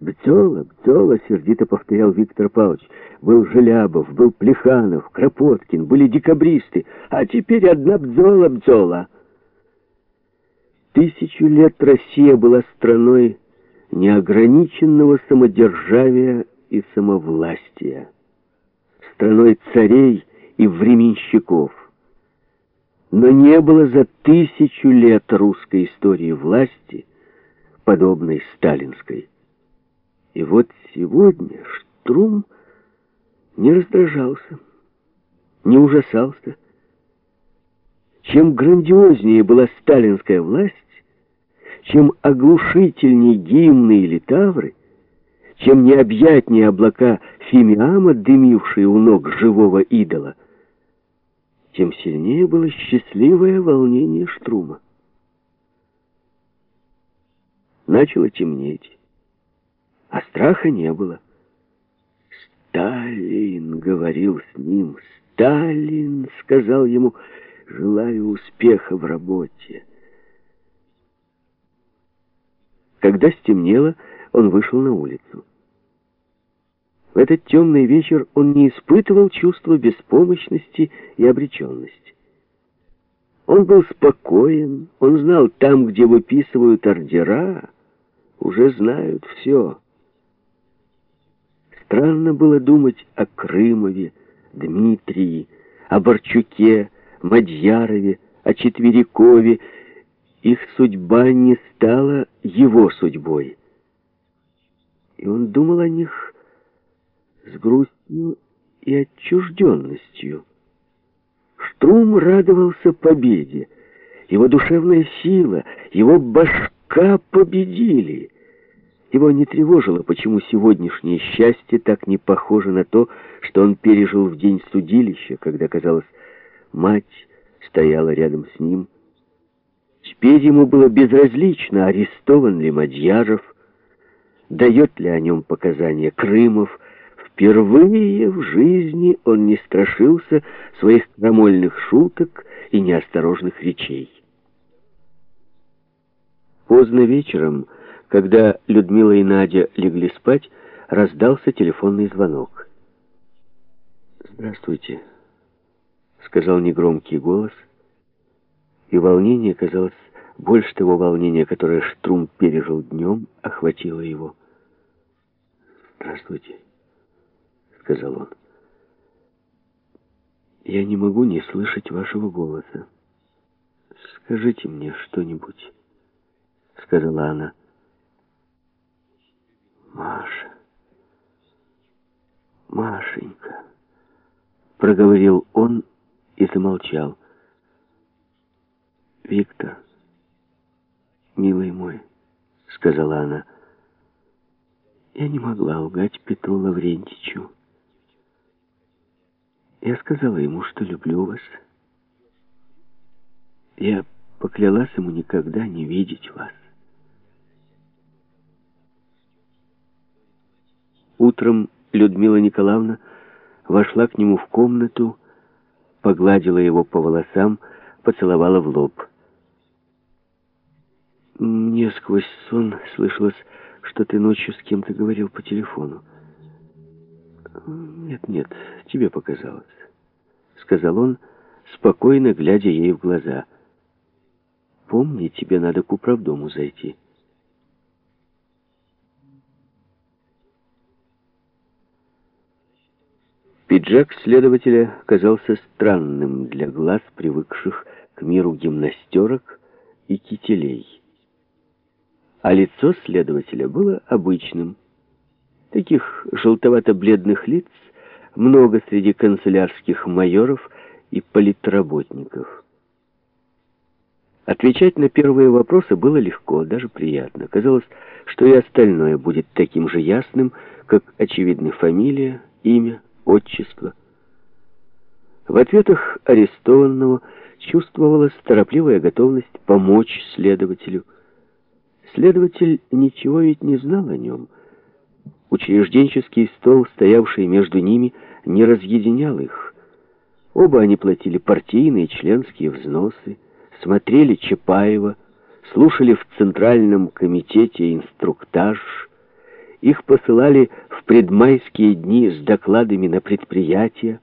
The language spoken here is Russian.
«Бдзола, Бдзола!» — сердито повторял Виктор Павлович. «Был Желябов, был Плеханов, Кропоткин, были декабристы, а теперь одна Бдзола, Бдзола!» Тысячу лет Россия была страной неограниченного самодержавия и самовластия, страной царей и временщиков. Но не было за тысячу лет русской истории власти, подобной сталинской. И вот сегодня Штрум не раздражался, не ужасался. Чем грандиознее была сталинская власть, чем оглушительнее гимны или тавры, чем необъятнее облака фимиама, дымившие у ног живого идола, тем сильнее было счастливое волнение Штрума. Начало темнеть а страха не было. «Сталин!» — говорил с ним. «Сталин!» — сказал ему. «Желаю успеха в работе». Когда стемнело, он вышел на улицу. В этот темный вечер он не испытывал чувства беспомощности и обреченности. Он был спокоен, он знал, там, где выписывают ордера, уже знают все. Странно было думать о Крымове, Дмитрии, о Борчуке, Мадьярове, о Четверикове. Их судьба не стала его судьбой. И он думал о них с грустью и отчужденностью. Штрум радовался победе. Его душевная сила, его башка победили — его не тревожило, почему сегодняшнее счастье так не похоже на то, что он пережил в день судилища, когда, казалось, мать стояла рядом с ним. Теперь ему было безразлично, арестован ли Мадьяров, дает ли о нем показания Крымов. Впервые в жизни он не страшился своих крамольных шуток и неосторожных речей. Поздно вечером когда Людмила и Надя легли спать, раздался телефонный звонок. «Здравствуйте», — сказал негромкий голос, и волнение, казалось, больше того волнения, которое Штрум пережил днем, охватило его. «Здравствуйте», — сказал он. «Я не могу не слышать вашего голоса. Скажите мне что-нибудь», — сказала она. Маша, Машенька, проговорил он и замолчал. Виктор, милый мой, сказала она, я не могла лгать Петру Лаврентичу. Я сказала ему, что люблю вас. Я поклялась ему никогда не видеть вас. Утром Людмила Николаевна вошла к нему в комнату, погладила его по волосам, поцеловала в лоб. «Мне сквозь сон слышалось, что ты ночью с кем-то говорил по телефону». «Нет, нет, тебе показалось», — сказал он, спокойно глядя ей в глаза. «Помни, тебе надо к управдому зайти». Пиджак следователя казался странным для глаз, привыкших к миру гимнастерок и кителей. А лицо следователя было обычным. Таких желтовато-бледных лиц много среди канцелярских майоров и политработников. Отвечать на первые вопросы было легко, даже приятно. Казалось, что и остальное будет таким же ясным, как очевидная фамилия, имя, отчество. В ответах арестованного чувствовалась торопливая готовность помочь следователю. Следователь ничего ведь не знал о нем. Учрежденческий стол, стоявший между ними, не разъединял их. Оба они платили партийные членские взносы, смотрели Чапаева, слушали в Центральном комитете инструктаж Их посылали в предмайские дни с докладами на предприятия.